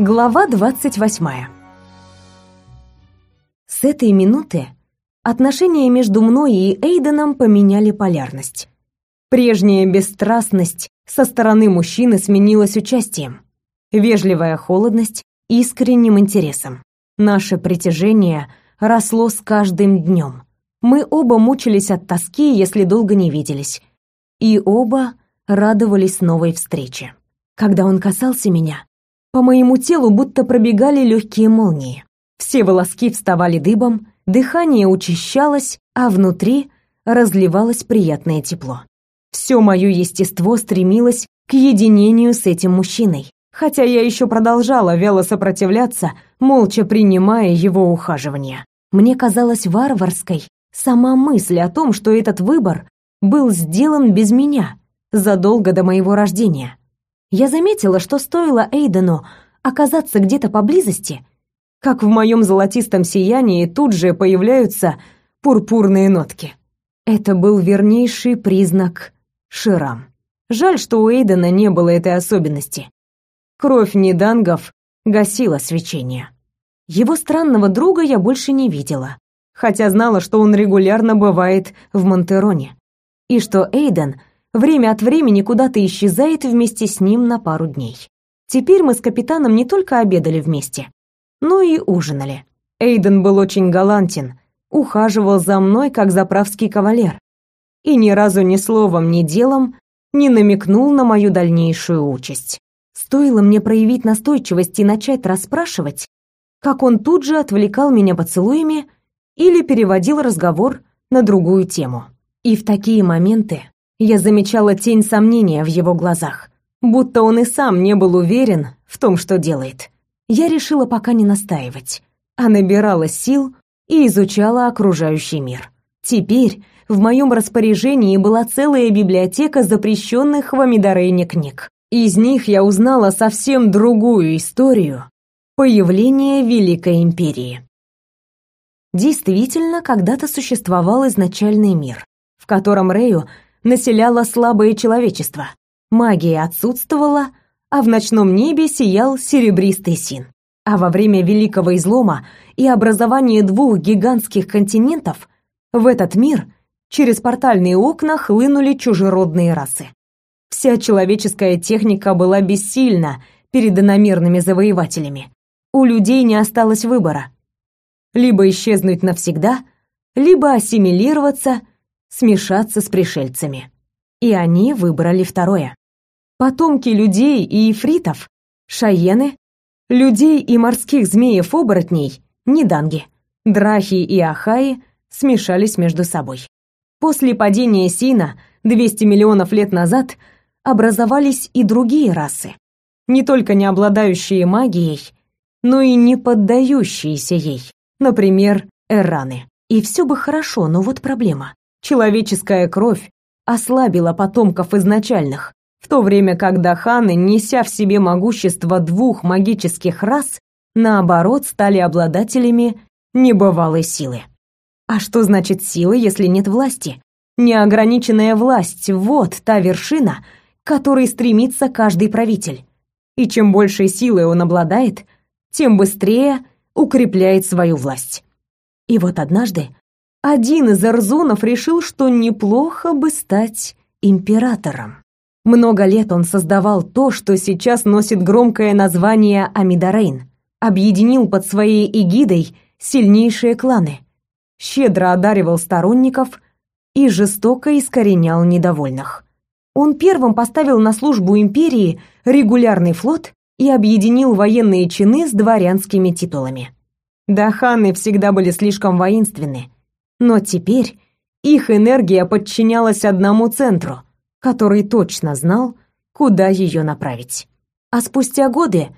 Глава 28. С этой минуты отношения между мной и Эйденом поменяли полярность. Прежняя бесстрастность со стороны мужчины сменилась участием, вежливая холодность искренним интересом. Наше притяжение росло с каждым днем. Мы оба мучились от тоски, если долго не виделись, и оба радовались новой встрече. Когда он касался меня, по моему телу будто пробегали легкие молнии. Все волоски вставали дыбом, дыхание учащалось, а внутри разливалось приятное тепло. Все мое естество стремилось к единению с этим мужчиной, хотя я еще продолжала вяло сопротивляться, молча принимая его ухаживание. Мне казалось варварской сама мысль о том, что этот выбор был сделан без меня, задолго до моего рождения. Я заметила, что стоило Эйдену оказаться где-то поблизости, как в моем золотистом сиянии тут же появляются пурпурные нотки. Это был вернейший признак Ширам. Жаль, что у Эйдена не было этой особенности. Кровь недангов гасила свечение. Его странного друга я больше не видела, хотя знала, что он регулярно бывает в Монтероне, и что Эйден — время от времени куда-то исчезает вместе с ним на пару дней. Теперь мы с капитаном не только обедали вместе, но и ужинали. Эйден был очень галантен, ухаживал за мной как заправский кавалер и ни разу ни словом, ни делом не намекнул на мою дальнейшую участь. Стоило мне проявить настойчивость и начать расспрашивать, как он тут же отвлекал меня поцелуями или переводил разговор на другую тему. И в такие моменты я замечала тень сомнения в его глазах, будто он и сам не был уверен в том, что делает. Я решила пока не настаивать, а набирала сил и изучала окружающий мир. Теперь в моем распоряжении была целая библиотека запрещенных в Амидарейне книг. Из них я узнала совсем другую историю появления Великой Империи. Действительно, когда-то существовал изначальный мир, в котором Рею населяло слабое человечество. Магия отсутствовала, а в ночном небе сиял серебристый син. А во время Великого Излома и образования двух гигантских континентов в этот мир через портальные окна хлынули чужеродные расы. Вся человеческая техника была бессильна перед иномерными завоевателями. У людей не осталось выбора. Либо исчезнуть навсегда, либо ассимилироваться – смешаться с пришельцами. И они выбрали второе. Потомки людей и ифритов, шаены, людей и морских змеев-оборотней, неданги, драхи и ахаи смешались между собой. После падения Сина 200 миллионов лет назад образовались и другие расы, не только не обладающие магией, но и не поддающиеся ей, например, эраны. И все бы хорошо, но вот проблема человеческая кровь ослабила потомков изначальных, в то время как Даханы, неся в себе могущество двух магических рас, наоборот, стали обладателями небывалой силы. А что значит сила, если нет власти? Неограниченная власть — вот та вершина, к которой стремится каждый правитель. И чем больше силы он обладает, тем быстрее укрепляет свою власть. И вот однажды один из Арзонов решил, что неплохо бы стать императором. Много лет он создавал то, что сейчас носит громкое название Амидарейн, объединил под своей эгидой сильнейшие кланы, щедро одаривал сторонников и жестоко искоренял недовольных. Он первым поставил на службу империи регулярный флот и объединил военные чины с дворянскими титулами. Даханы всегда были слишком воинственны, но теперь их энергия подчинялась одному центру, который точно знал, куда ее направить. А спустя годы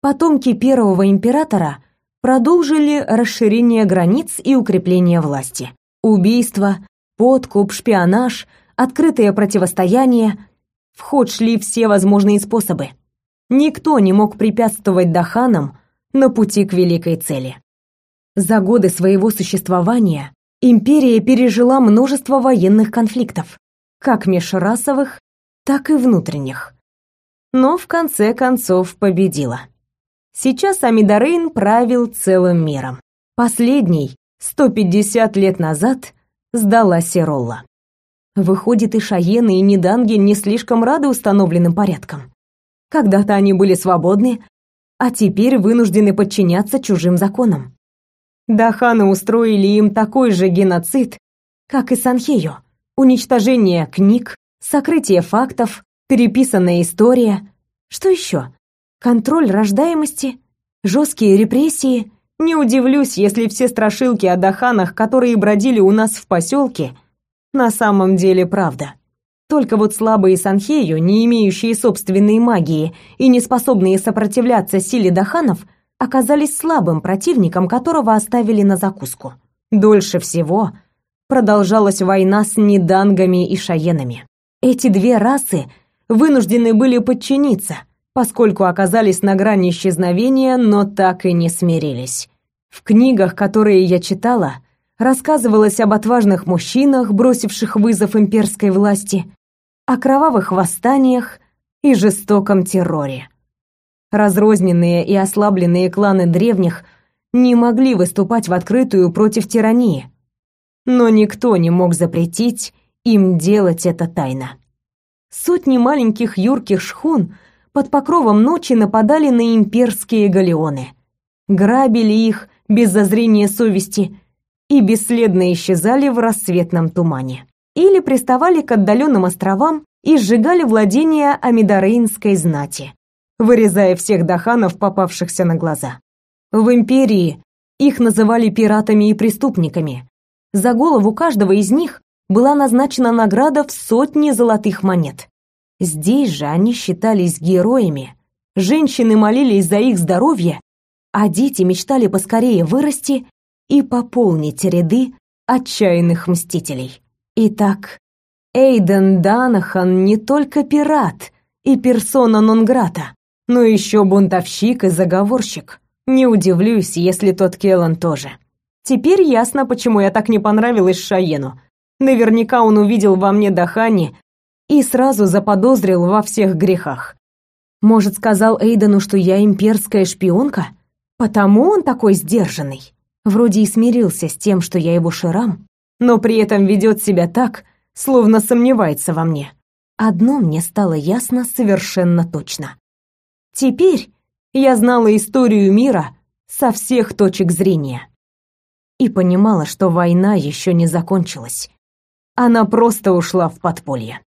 потомки первого императора продолжили расширение границ и укрепление власти. Убийства, подкуп, шпионаж, открытое противостояние – в ход шли все возможные способы. Никто не мог препятствовать Даханам на пути к великой цели. За годы своего существования империя пережила множество военных конфликтов, как межрасовых, так и внутренних. Но в конце концов победила. Сейчас Амидарейн правил целым миром. Последний, 150 лет назад, сдала Сиролла. Выходит, и Шаены, и Неданги не слишком рады установленным порядкам. Когда-то они были свободны, а теперь вынуждены подчиняться чужим законам. Даханы устроили им такой же геноцид, как и Санхею. Уничтожение книг, сокрытие фактов, переписанная история. Что еще? Контроль рождаемости, жесткие репрессии. Не удивлюсь, если все страшилки о Даханах, которые бродили у нас в поселке, на самом деле правда. Только вот слабые Санхею, не имеющие собственной магии и не способные сопротивляться силе Даханов, оказались слабым противником, которого оставили на закуску. Дольше всего продолжалась война с недангами и шаенами. Эти две расы вынуждены были подчиниться, поскольку оказались на грани исчезновения, но так и не смирились. В книгах, которые я читала, рассказывалось об отважных мужчинах, бросивших вызов имперской власти, о кровавых восстаниях и жестоком терроре. Разрозненные и ослабленные кланы древних не могли выступать в открытую против тирании, но никто не мог запретить им делать это тайно. Сотни маленьких юрких шхун под покровом ночи нападали на имперские галеоны, грабили их без зазрения совести и бесследно исчезали в рассветном тумане. Или приставали к отдаленным островам и сжигали владения Амидарейнской знати, вырезая всех даханов, попавшихся на глаза. В империи их называли пиратами и преступниками. За голову каждого из них была назначена награда в сотни золотых монет. Здесь же они считались героями, женщины молились за их здоровье, а дети мечтали поскорее вырасти и пополнить ряды отчаянных мстителей. Итак, Эйден Данахан не только пират и персона нон-грата, но еще бунтовщик и заговорщик. Не удивлюсь, если тот Келлан тоже. Теперь ясно, почему я так не понравилась Шаену. Наверняка он увидел во мне Дахани и сразу заподозрил во всех грехах. Может, сказал Эйдену, что я имперская шпионка? Потому он такой сдержанный. Вроде и смирился с тем, что я его ширам, но при этом ведет себя так, словно сомневается во мне. Одно мне стало ясно совершенно точно. Теперь я знала историю мира со всех точек зрения и понимала, что война еще не закончилась. Она просто ушла в подполье.